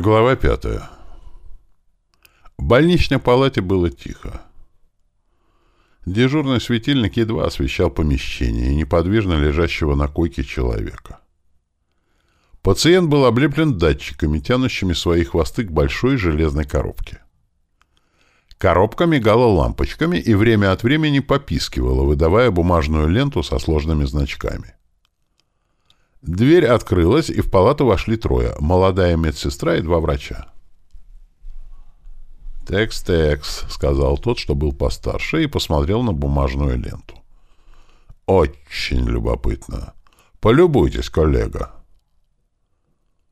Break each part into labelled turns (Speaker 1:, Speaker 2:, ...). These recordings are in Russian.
Speaker 1: Глава пятая. В больничной палате было тихо. Дежурный светильник едва освещал помещение и неподвижно лежащего на койке человека. Пациент был облеплен датчиками, тянущими свои хвосты к большой железной коробке. Коробка мигала лампочками и время от времени попискивала, выдавая бумажную ленту со сложными значками. Дверь открылась, и в палату вошли трое. Молодая медсестра и два врача. «Текс-текс», — сказал тот, что был постарше, и посмотрел на бумажную ленту. «Очень любопытно. Полюбуйтесь, коллега».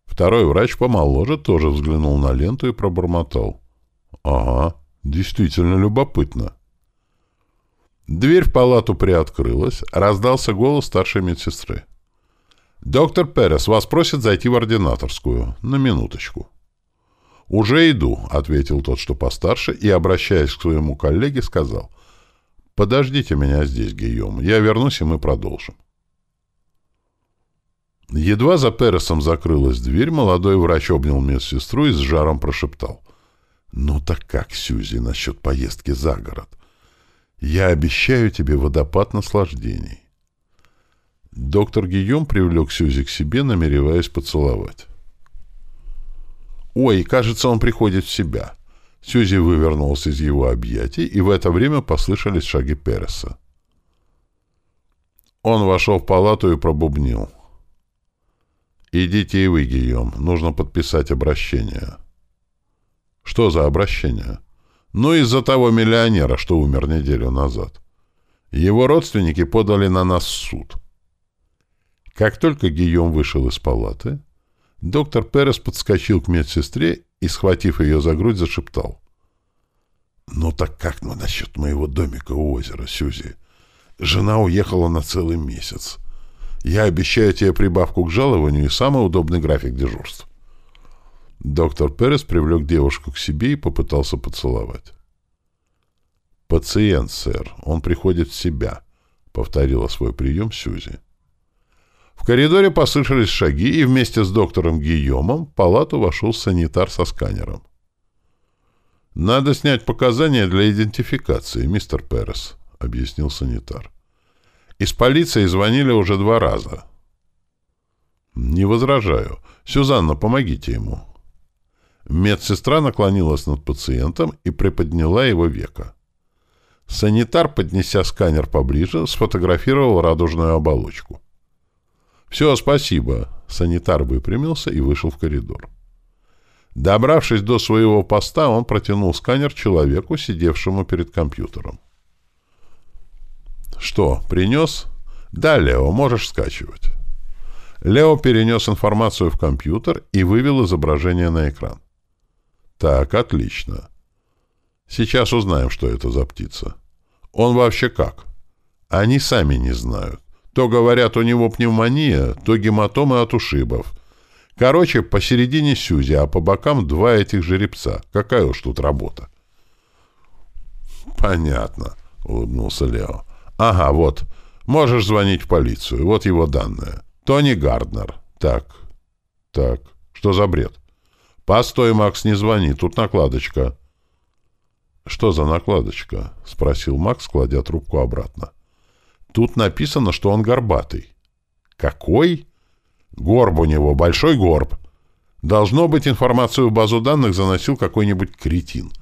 Speaker 1: Второй врач помоложе тоже взглянул на ленту и пробормотал. «Ага, действительно любопытно». Дверь в палату приоткрылась, раздался голос старшей медсестры. «Доктор Перес, вас просят зайти в ординаторскую. На минуточку». «Уже иду», — ответил тот, что постарше, и, обращаясь к своему коллеге, сказал. «Подождите меня здесь, Гийом. Я вернусь, и мы продолжим». Едва за Пересом закрылась дверь, молодой врач обнял медсестру и с жаром прошептал. «Ну так как, Сюзи, насчет поездки за город? Я обещаю тебе водопад наслаждений». Доктор Гийом привлек Сюзи к себе, намереваясь поцеловать. «Ой, кажется, он приходит в себя». Сюзи вывернулся из его объятий, и в это время послышались шаги Переса. Он вошел в палату и пробубнил. «Идите и вы, Гийом, нужно подписать обращение». «Что за обращение?» «Ну, из-за того миллионера, что умер неделю назад. Его родственники подали на нас в суд». Как только Гийом вышел из палаты, доктор Перес подскочил к медсестре и, схватив ее за грудь, зашептал. «Ну так как мы насчет моего домика у озера, Сюзи? Жена уехала на целый месяц. Я обещаю тебе прибавку к жалованию и самый удобный график дежурств». Доктор Перес привлек девушку к себе и попытался поцеловать. «Пациент, сэр. Он приходит в себя», — повторила свой прием Сюзи. В коридоре послышались шаги, и вместе с доктором Гийомом в палату вошел санитар со сканером. «Надо снять показания для идентификации, мистер Перес», — объяснил санитар. «Из полиции звонили уже два раза». «Не возражаю. Сюзанна, помогите ему». Медсестра наклонилась над пациентом и приподняла его веко. Санитар, поднеся сканер поближе, сфотографировал радужную оболочку. «Все, спасибо». Санитар выпрямился и вышел в коридор. Добравшись до своего поста, он протянул сканер человеку, сидевшему перед компьютером. «Что, принес?» «Да, Лео, можешь скачивать». Лео перенес информацию в компьютер и вывел изображение на экран. «Так, отлично. Сейчас узнаем, что это за птица. Он вообще как?» «Они сами не знают. То, говорят, у него пневмония, то гематомы от ушибов. Короче, посередине Сюзи, а по бокам два этих жеребца. Какая уж тут работа. «Понятно», — улыбнулся Лео. «Ага, вот. Можешь звонить в полицию. Вот его данные. Тони Гарднер. Так, так. Что за бред?» «Постой, Макс, не звони. Тут накладочка». «Что за накладочка?» — спросил Макс, кладя трубку обратно. Тут написано, что он горбатый. Какой? Горб у него, большой горб. Должно быть, информацию в базу данных заносил какой-нибудь кретин.